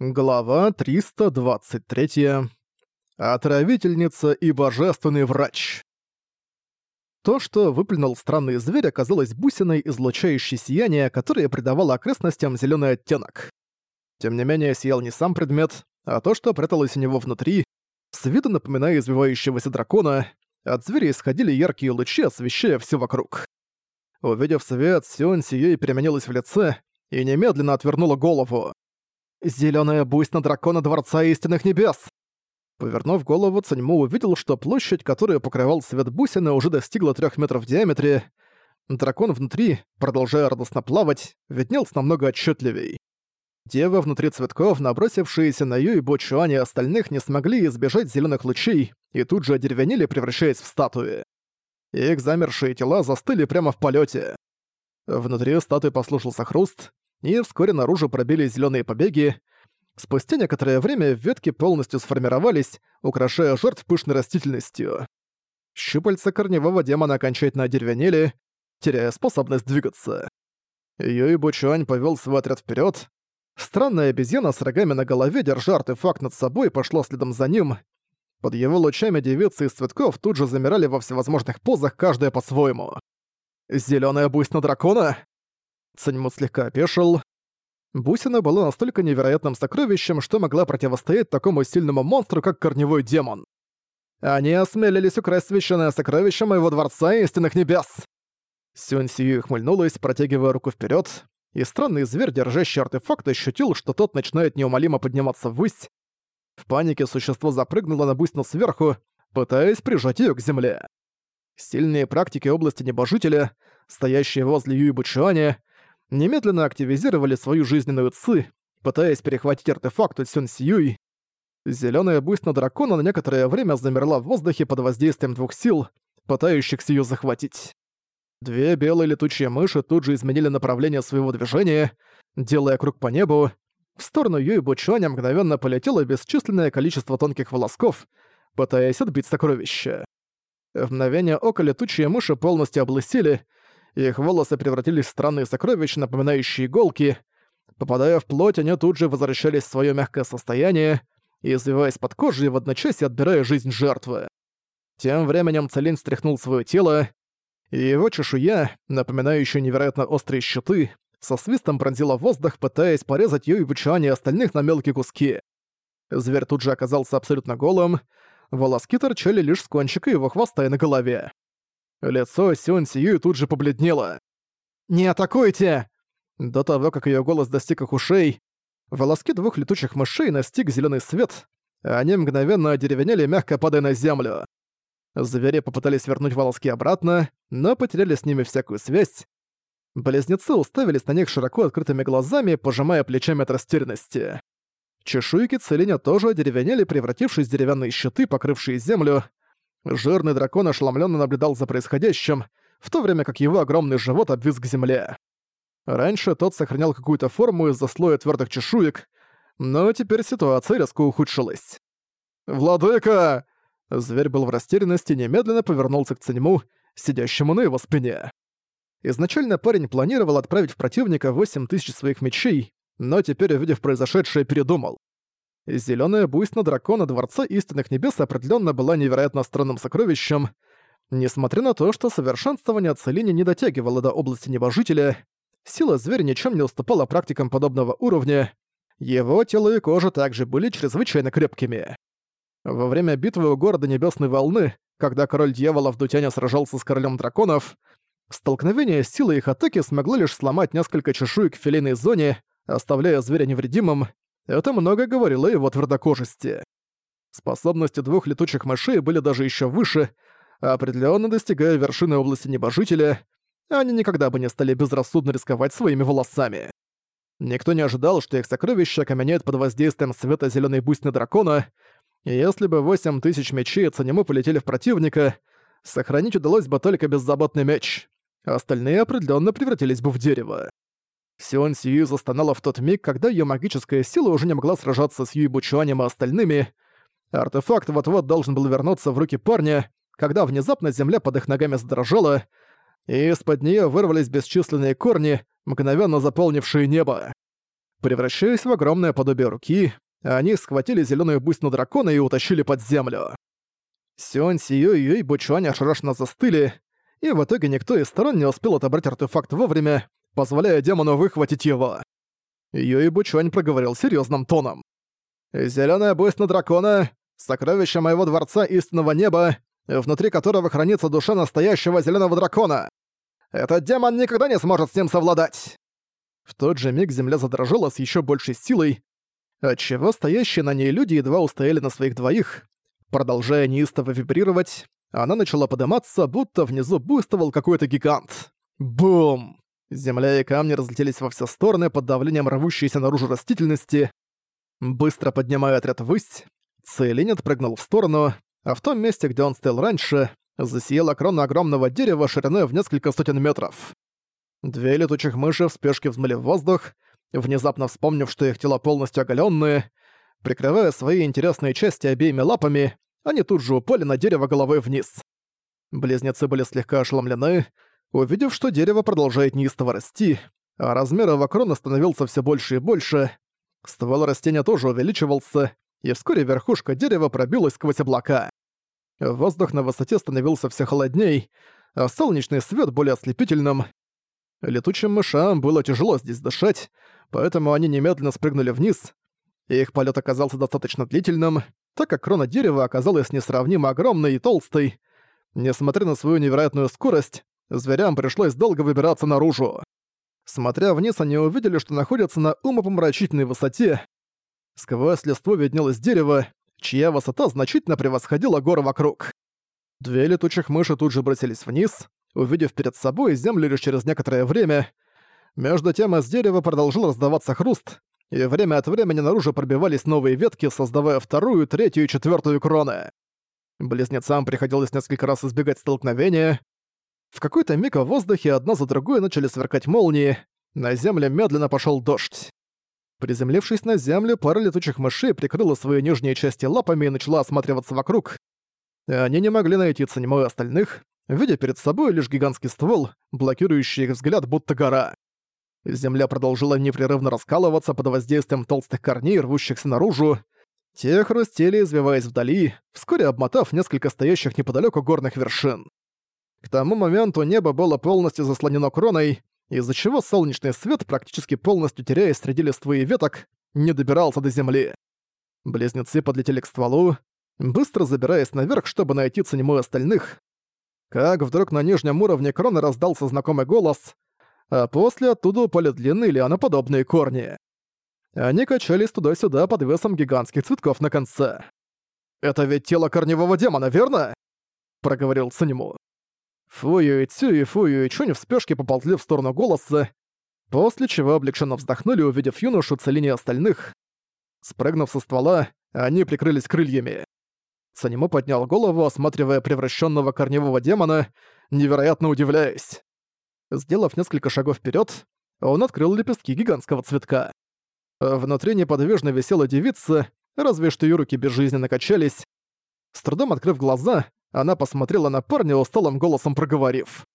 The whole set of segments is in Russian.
Глава 323. Отравительница и божественный врач. То, что выплюнул странный зверь, оказалось бусиной, излучающей сияние, которое придавало окрестностям зеленый оттенок. Тем не менее, сиял не сам предмет, а то, что пряталось у него внутри, с виду напоминая извивающегося дракона, от зверя исходили яркие лучи, освещая все вокруг. Увидев свет, Сион Сией переменилась в лице и немедленно отвернула голову. Зелёная буйство дракона Дворца Истинных Небес!» Повернув голову, Цаньму увидел, что площадь, которую покрывал свет бусины, уже достигла трех метров в диаметре. Дракон внутри, продолжая радостно плавать, виднелся намного отчетливей. Девы внутри цветков, набросившиеся на Бочуань и остальных, не смогли избежать зеленых лучей и тут же одеревенели, превращаясь в статуи. Их замершие тела застыли прямо в полете. Внутри статуи послушался хруст, и вскоре наружу пробились зеленые побеги. Спустя некоторое время ветки полностью сформировались, украшая жертв пышной растительностью. Щупальца корневого демона окончательно одеревенели, теряя способность двигаться. Юй Бучуань повел свой отряд вперед. Странная обезьяна с рогами на голове, держа артефакт над собой, пошла следом за ним. Под его лучами девицы из цветков тут же замирали во всевозможных позах, каждая по-своему. «Зелёное буйство дракона?» Цаньму слегка опешил. Бусина была настолько невероятным сокровищем, что могла противостоять такому сильному монстру, как корневой демон. Они осмелились украсть священное сокровище моего дворца истинных небес. Сюнь Сию хмыльнулась, протягивая руку вперед, и странный зверь, держащий артефакт, ощутил, что тот начинает неумолимо подниматься ввысь. В панике существо запрыгнуло на бусину сверху, пытаясь прижать ее к земле. Сильные практики области небожителя, стоящие возле Юи Бучуаня, немедленно активизировали свою жизненную ци, пытаясь перехватить артефакт от Сюн Сьюй. Зелёная буйство дракона на некоторое время замерла в воздухе под воздействием двух сил, пытающихся её захватить. Две белые летучие мыши тут же изменили направление своего движения, делая круг по небу. В сторону Юй Бучуаня мгновенно полетело бесчисленное количество тонких волосков, пытаясь отбить сокровища. В мгновение ока летучие мыши полностью облысили, их волосы превратились в странные сокровища, напоминающие иголки. Попадая в плоть, они тут же возвращались в своё мягкое состояние, извиваясь под кожей в одночасье отбирая жизнь жертвы. Тем временем Целин стряхнул своё тело, и его чешуя, напоминающая невероятно острые щиты, со свистом пронзила воздух, пытаясь порезать Бучуань и остальных на мелкие куски. Зверь тут же оказался абсолютно голым, волоски торчали лишь с кончика его хвоста и на голове. Лицо Сюн Сию тут же побледнело. «Не атакуйте!» До того, как ее голос достиг их ушей, волоски двух летучих мышей настиг зеленый свет, а они мгновенно одеревенели, мягко падая на землю. Звери попытались вернуть волоски обратно, но потеряли с ними всякую связь. Близнецы уставились на них широко открытыми глазами, пожимая плечами от растерянности. Чешуйки целиня тоже одеревенели, превратившись в деревянные щиты, покрывшие землю, Жирный дракон ошеломленно наблюдал за происходящим, в то время как его огромный живот обвис к земле. Раньше тот сохранял какую-то форму из-за слоя твердых чешуек, но теперь ситуация резко ухудшилась. «Владыка!» Зверь был в растерянности и немедленно повернулся к Циньму, сидящему на его спине. Изначально парень планировал отправить в противника 8 тысяч своих мечей, но теперь, увидев произошедшее, передумал. Зелёное буйство дракона Дворца Истинных Небес определенно была невероятно странным сокровищем. Несмотря на то, что совершенствование Целини не дотягивало до области небожителя, сила зверя ничем не уступала практикам подобного уровня, его тело и кожа также были чрезвычайно крепкими. Во время битвы у города Небесной Волны, когда король дьяволов Дутяня сражался с королем драконов, столкновение силы их атаки смогло лишь сломать несколько чешуек в филейной зоне, оставляя зверя невредимым, это много говорило его твердокожести. Способности двух летучих мышей были даже еще выше, определенно достигая вершины области небожителя, они никогда бы не стали безрассудно рисковать своими волосами. Никто не ожидал, что их сокровища окаменеют под воздействием света зеленой бусины дракона, и если бы 8 тысяч мечей от Санему полетели в противника, сохранить удалось бы только беззаботный меч. Остальные определенно превратились бы в дерево. Сион Сию застонала в тот миг, когда ее магическая сила уже не могла сражаться с Юй Бучуанем и остальными. Артефакт вот-вот должен был вернуться в руки парня, когда внезапно земля под их ногами задрожала, и из-под нее вырвались бесчисленные корни, мгновенно заполнившие небо. Превращаясь в огромное подобие руки, они схватили зеленую бусину дракона и утащили под землю. Сюань Сиё и Юй Бучуань ошарашенно застыли, и в итоге никто из сторон не успел отобрать артефакт вовремя, позволяя демону выхватить его. Юй Бучуань проговорил серьезным тоном. «Зелёная бусина дракона — сокровище моего дворца истинного неба, внутри которого хранится душа настоящего зеленого дракона. Этот демон никогда не сможет с ним совладать!» В тот же миг земля задрожала с еще большей силой, отчего стоящие на ней люди едва устояли на своих двоих. Продолжая неистово вибрировать, она начала подниматься, будто внизу буйствовал какой-то гигант. Бум! Земля и камни разлетелись во все стороны под давлением рвущейся наружу растительности. Быстро поднимая отряд ввысь, Целин отпрыгнул в сторону, а в том месте, где он стоял раньше, засияла крона огромного дерева шириной в несколько сотен метров. Две летучих мыши в спешке взмыли в воздух, внезапно вспомнив, что их тела полностью оголенные, прикрывая свои интересные части обеими лапами, они тут же упали на дерево головой вниз. Близнецы были слегка ошеломлены, увидев, что дерево продолжает неистово расти, а размер его становился все больше и больше. Ствол растения тоже увеличивался, и вскоре верхушка дерева пробилась сквозь облака. Воздух на высоте становился все холодней, а солнечный свет более ослепительным. Летучим мышам было тяжело здесь дышать, поэтому они немедленно спрыгнули вниз. Их полет оказался достаточно длительным, так как крона дерева оказалась несравнимо огромной и толстой. Несмотря на свою невероятную скорость, зверям пришлось долго выбираться наружу. Смотря вниз, они увидели, что находятся на умопомрачительной высоте. Сквозь листво виднелось дерево, чья высота значительно превосходила горы вокруг. Две летучих мыши тут же бросились вниз, увидев перед собой землю лишь через некоторое время. Между тем из дерева продолжил раздаваться хруст, и время от времени наружу пробивались новые ветки, создавая вторую, третью и четвертую кроны. Близнецам приходилось несколько раз избегать столкновения. В какой-то миг в воздухе одна за другой начали сверкать молнии, на земле медленно пошел дождь. Приземлившись на землю, пара летучих мышей прикрыла свои нижние части лапами и начала осматриваться вокруг. Они не могли найти ценемой остальных, видя перед собой лишь гигантский ствол, блокирующий их взгляд будто гора. Земля продолжила непрерывно раскалываться под воздействием толстых корней, рвущихся наружу. Те хрустели, извиваясь вдали, вскоре обмотав несколько стоящих неподалеку горных вершин. К тому моменту небо было полностью заслонено кроной, из-за чего солнечный свет, практически полностью теряясь среди листвы и веток, не добирался до земли. Близнецы подлетели к стволу, быстро забираясь наверх, чтобы найти ценемой остальных. Как вдруг на нижнем уровне кроны раздался знакомый голос, а после оттуда упали длинные лианоподобные корни. Они качались туда-сюда под весом гигантских цветков на конце. «Это ведь тело корневого демона, верно?» — проговорил Санему. Фую и Цю и Фую и Чунь в спешке поползли в сторону голоса, после чего облегченно вздохнули, увидев юношу целине остальных. Спрыгнув со ствола, они прикрылись крыльями. Санему поднял голову, осматривая превращенного корневого демона, невероятно удивляясь. Сделав несколько шагов вперед, он открыл лепестки гигантского цветка. Внутри неподвижно висела девица, разве что ее руки безжизненно качались. С трудом открыв глаза, она посмотрела на парня усталым голосом проговорив.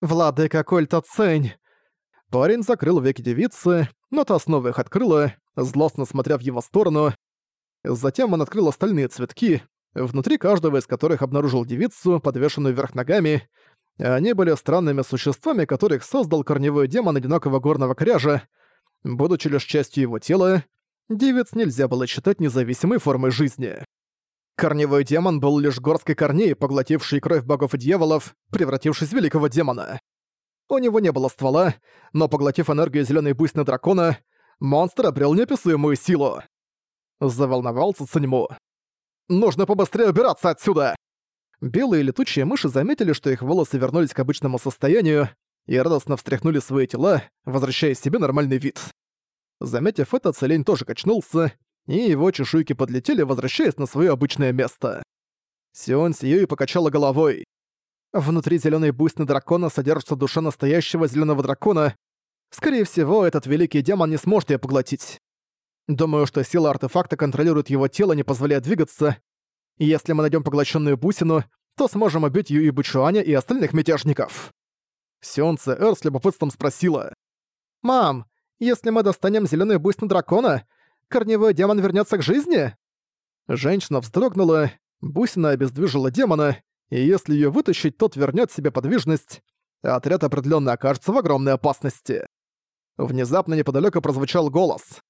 «Владыка Кольта Цень!» Парень закрыл веки девицы, но та снова их открыла, злостно смотря в его сторону. Затем он открыл остальные цветки, внутри каждого из которых обнаружил девицу, подвешенную вверх ногами, они были странными существами, которых создал корневой демон одинокого горного кряжа. Будучи лишь частью его тела, девиц нельзя было считать независимой формой жизни. Корневой демон был лишь горской корней, поглотившей кровь богов и дьяволов, превратившись в великого демона. У него не было ствола, но поглотив энергию зеленой бусины дракона, монстр обрел неописуемую силу. Заволновался Циньму. «Нужно побыстрее убираться отсюда!» Белые летучие мыши заметили, что их волосы вернулись к обычному состоянию и радостно встряхнули свои тела, возвращая себе нормальный вид. Заметив это, Целень тоже качнулся, и его чешуйки подлетели, возвращаясь на свое обычное место. Сион Сиюи покачала головой. Внутри зеленой бусины дракона содержится душа настоящего зеленого дракона. Скорее всего, этот великий демон не сможет ее поглотить. Думаю, что сила артефакта контролирует его тело, не позволяя двигаться, и если мы найдем поглощенную бусину, то сможем убить Юи Бучуаня и остальных мятежников». Сионце Эр с любопытством спросила. «Мам, Если мы достанем зеленый буйст на дракона, корневой демон вернется к жизни?» Женщина вздрогнула, бусина обездвижила демона, и если ее вытащить, тот вернет себе подвижность, отряд определенно окажется в огромной опасности. Внезапно неподалеку прозвучал голос.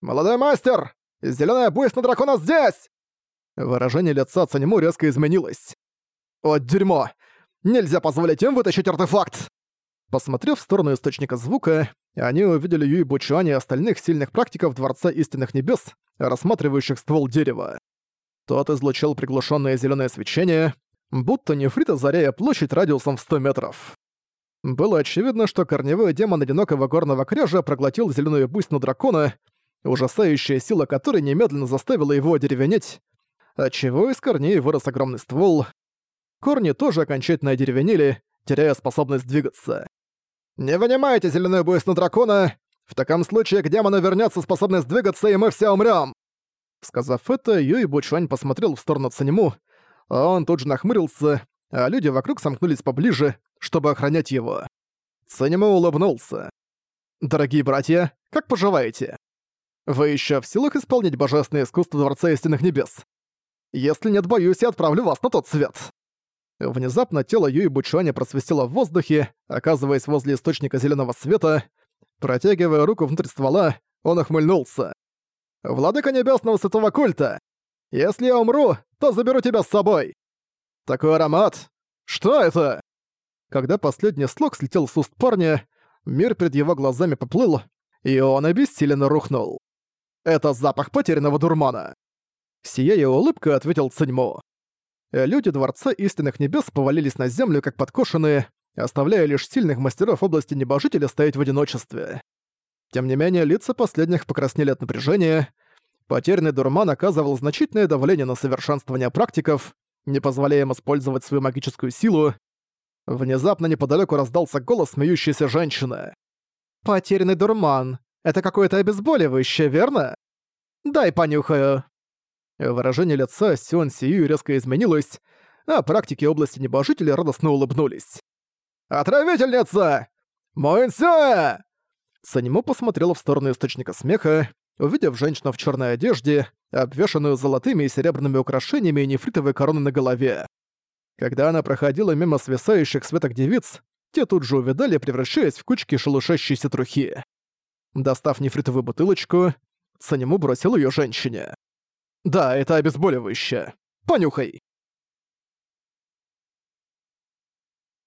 «Молодой мастер! Зелёная буйст на дракона здесь!» Выражение лица Цанему резко изменилось. «О, дерьмо! Нельзя позволить им вытащить артефакт!» Посмотрев в сторону источника звука, они увидели Юй Бучуань и остальных сильных практиков Дворца Истинных Небес, рассматривающих ствол дерева. Тот излучал приглушенное зеленое свечение, будто нефрит озаряя площадь радиусом в 100 метров. Было очевидно, что корневой демон одинокого горного кряжа проглотил зеленую бусину дракона, ужасающая сила которой немедленно заставила его одеревенеть, отчего из корней вырос огромный ствол. Корни тоже окончательно одеревенели, теряя способность двигаться. «Не вынимайте зеленую буйсну дракона! В таком случае к демону вернется способность двигаться, и мы все умрем. Сказав это, Юй Бучуань посмотрел в сторону Цанему, а он тут же нахмурился, а люди вокруг сомкнулись поближе, чтобы охранять его. Цанему улыбнулся. «Дорогие братья, как поживаете? Вы еще в силах исполнить божественное искусство Дворца Истинных Небес? Если нет, боюсь, я отправлю вас на тот свет». Внезапно тело Юи Бучуаня просвистело в воздухе, оказываясь возле источника зеленого света. Протягивая руку внутрь ствола, он охмыльнулся. «Владыка Небесного Святого Культа! Если я умру, то заберу тебя с собой!» «Такой аромат! Что это?» Когда последний слог слетел с уст парня, мир перед его глазами поплыл, и он обессиленно рухнул. «Это запах потерянного дурмана!» Сияя улыбкой, ответил Циньмо. Э, люди Дворца Истинных Небес повалились на землю, как подкошенные, оставляя лишь сильных мастеров области небожителя стоять в одиночестве. Тем не менее, лица последних покраснели от напряжения. Потерянный дурман оказывал значительное давление на совершенствование практиков, не позволяя им использовать свою магическую силу. Внезапно неподалеку раздался голос смеющейся женщины. «Потерянный дурман. Это какое-то обезболивающее, верно? Дай понюхаю». Выражение лица Сюан Сию резко изменилось, а практики области небожителя радостно улыбнулись. «Отравительница! Муэнсюэ!» Санимо посмотрела в сторону источника смеха, увидев женщину в черной одежде, обвешанную золотыми и серебряными украшениями и нефритовой короной на голове. Когда она проходила мимо свисающих светок девиц, те тут же увидали, превращаясь в кучки шелушащейся трухи. Достав нефритовую бутылочку, Санему бросил ее женщине. «Да, это обезболивающее. Понюхай!»